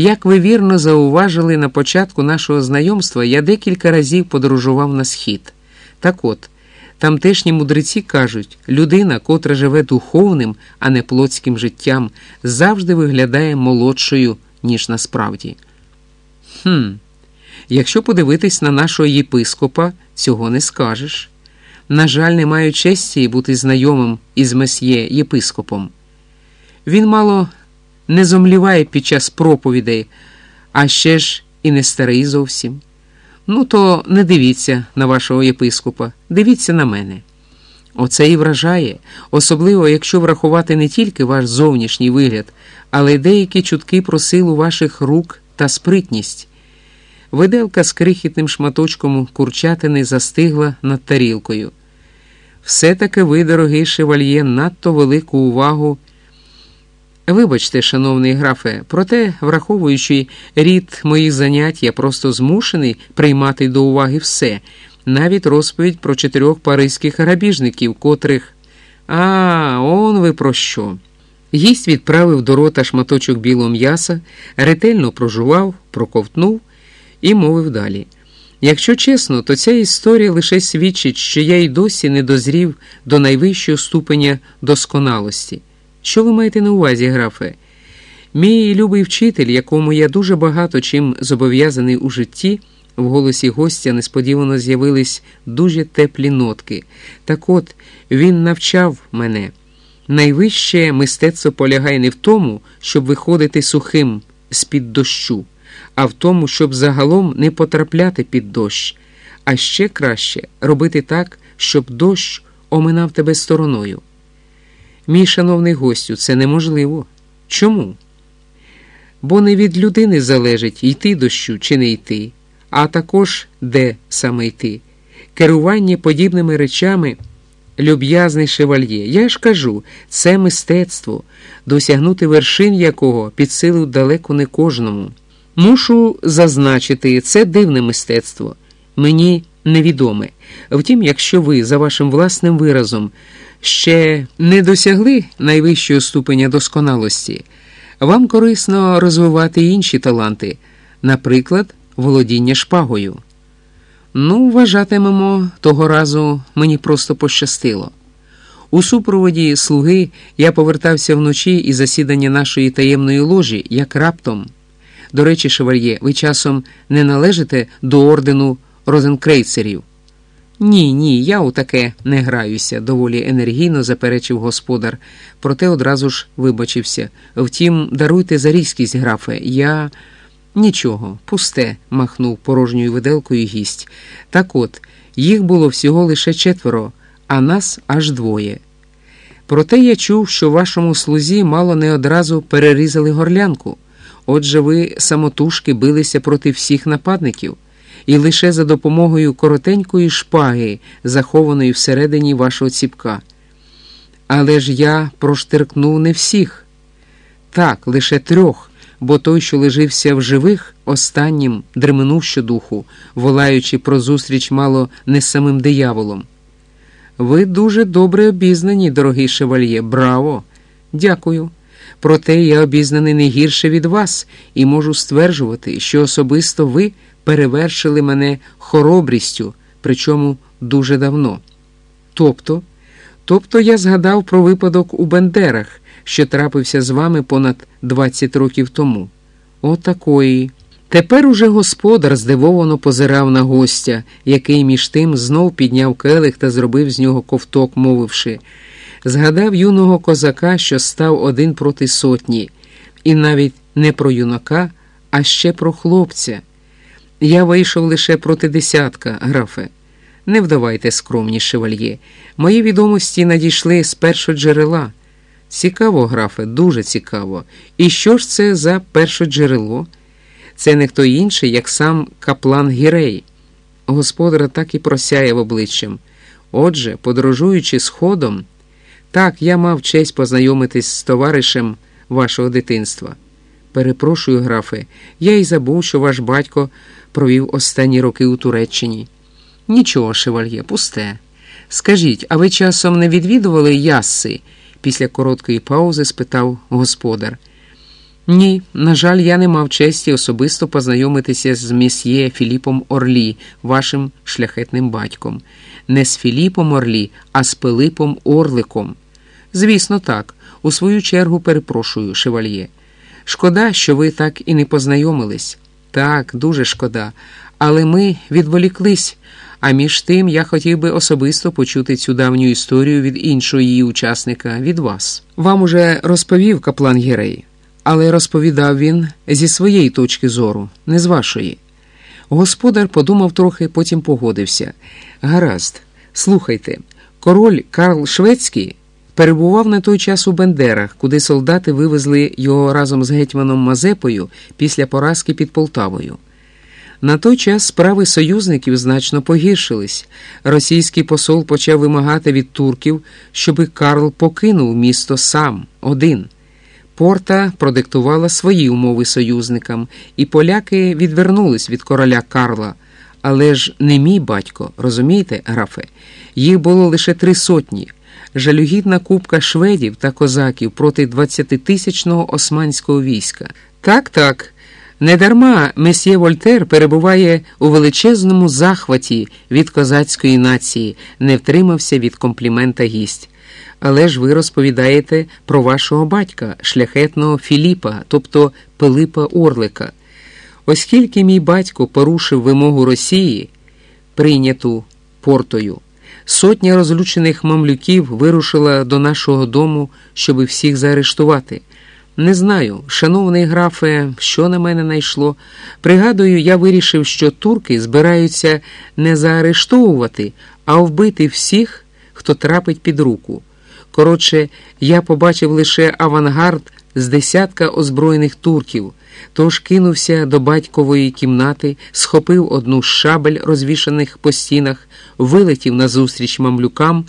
Як ви вірно зауважили на початку нашого знайомства, я декілька разів подорожував на схід. Так от, тамтешні мудреці кажуть, людина, котра живе духовним, а не плотським життям, завжди виглядає молодшою, ніж насправді. Хм, якщо подивитись на нашого єпископа, цього не скажеш. На жаль, не маю честі бути знайомим із месьє єпископом. Він мало не зомліває під час проповідей, а ще ж і не старий зовсім. Ну, то не дивіться на вашого єпископа, дивіться на мене. Оце і вражає, особливо, якщо врахувати не тільки ваш зовнішній вигляд, але й деякі чутки про силу ваших рук та спритність. Виделка з крихітним шматочком курчатини застигла над тарілкою. Все-таки ви, дорогий шевальє, надто велику увагу. Вибачте, шановний графе, проте, враховуючи рід моїх занять, я просто змушений приймати до уваги все, навіть розповідь про чотирьох паризьких грабіжників, котрих. А, он ви про що? Гість відправив до рота шматочок білого м'яса, ретельно прожував, проковтнув і мовив далі. Якщо чесно, то ця історія лише свідчить, що я й досі не дозрів до найвищого ступеня досконалості. Що ви маєте на увазі, графе? Мій любий вчитель, якому я дуже багато чим зобов'язаний у житті, в голосі гостя несподівано з'явились дуже теплі нотки. Так от він навчав мене. Найвище мистецтво полягає не в тому, щоб виходити сухим з-під дощу, а в тому, щоб загалом не потрапляти під дощ, а ще краще робити так, щоб дощ оминав тебе стороною. Мій шановний гостю, це неможливо. Чому? Бо не від людини залежить йти дощу чи не йти, а також де саме йти. Керування подібними речами, люб'язний шевальє. Я ж кажу, це мистецтво, досягнути вершин якого під силу далеко не кожному. Мушу зазначити, це дивне мистецтво, мені невідоме. Втім, якщо ви за вашим власним виразом ще не досягли найвищого ступеня досконалості, вам корисно розвивати інші таланти, наприклад, володіння шпагою. Ну, вважатимемо, того разу мені просто пощастило. У супроводі слуги я повертався вночі із засідання нашої таємної ложі, як раптом. До речі, шевальє, ви часом не належите до ордену розенкрейцерів. Ні, ні, я у таке не граюся, доволі енергійно заперечив господар, проте одразу ж вибачився. Втім, даруйте за різкість, графе, я. Нічого, пусте, махнув порожньою виделкою гість. Так от, їх було всього лише четверо, а нас аж двоє. Проте я чув, що вашому слузі мало не одразу перерізали горлянку. Отже, ви самотужки билися проти всіх нападників і лише за допомогою коротенької шпаги, захованої всередині вашого ціпка. Але ж я проштиркнув не всіх. Так, лише трьох, бо той, що лежився в живих, останнім дременув щодуху, волаючи про зустріч мало не з самим дияволом. Ви дуже добре обізнані, дорогий шевальє, браво! Дякую. Проте я обізнаний не гірше від вас і можу стверджувати, що особисто ви перевершили мене хоробрістю, причому дуже давно. Тобто, тобто я згадав про випадок у Бендерах, що трапився з вами понад 20 років тому. Отакої. Тепер уже господар здивовано позирав на гостя, який між тим знов підняв келих та зробив з нього ковток, мовивши. Згадав юного козака, що став один проти сотні, і навіть не про юнака, а ще про хлопця. Я вийшов лише проти десятка, графе. Не вдавайте скромні шевальє. Мої відомості надійшли з першого джерела. Цікаво, графе, дуже цікаво. І що ж це за перше джерело? Це не хто інший, як сам каплан Гірей. Господара так і просяяв обличчям. Отже, подорожуючи сходом, так я мав честь познайомитись з товаришем вашого дитинства. Перепрошую, графе, я й забув, що ваш батько провів останні роки у Туреччині. Нічого, шевальє, пусте. Скажіть, а ви часом не відвідували ясси? після короткої паузи спитав господар. Ні, на жаль, я не мав честі особисто познайомитися з месьє Філіпом Орлі, вашим шляхетним батьком. Не з Філіпом Орлі, а з Пилипом Орликом. Звісно, так. У свою чергу перепрошую, шевальє. Шкода, що ви так і не познайомились. Так, дуже шкода. Але ми відволіклись. А між тим я хотів би особисто почути цю давню історію від іншого її учасника, від вас. Вам уже розповів каплан Гірей, але розповідав він зі своєї точки зору, не з вашої. Господар подумав трохи, потім погодився. Гаразд, слухайте, король Карл Шведський перебував на той час у Бендерах, куди солдати вивезли його разом з гетьманом Мазепою після поразки під Полтавою. На той час справи союзників значно погіршились. Російський посол почав вимагати від турків, щоби Карл покинув місто сам один. Порта продиктувала свої умови союзникам, і поляки відвернулись від короля Карла. Але ж не мій батько, розумієте, графе? Їх було лише три сотні. Жалюгідна купка шведів та козаків проти 20-тисячного османського війська. Так, так. Недарма месьє Вольтер перебуває у величезному захваті від козацької нації, не втримався від комплімента гість. Але ж ви розповідаєте про вашого батька, шляхетного Філіпа, тобто Пилипа Орлика. Оскільки мій батько порушив вимогу Росії, прийняту портою, сотня розлючених мамлюків вирушила до нашого дому, щоби всіх заарештувати. Не знаю, шановний графе, що на мене найшло. Пригадую, я вирішив, що турки збираються не заарештовувати, а вбити всіх, хто трапить під руку. Коротше, я побачив лише авангард з десятка озброєних турків, тож кинувся до батькової кімнати, схопив одну з шабель, розвішаних по стінах, вилетів назустріч мамлюкам.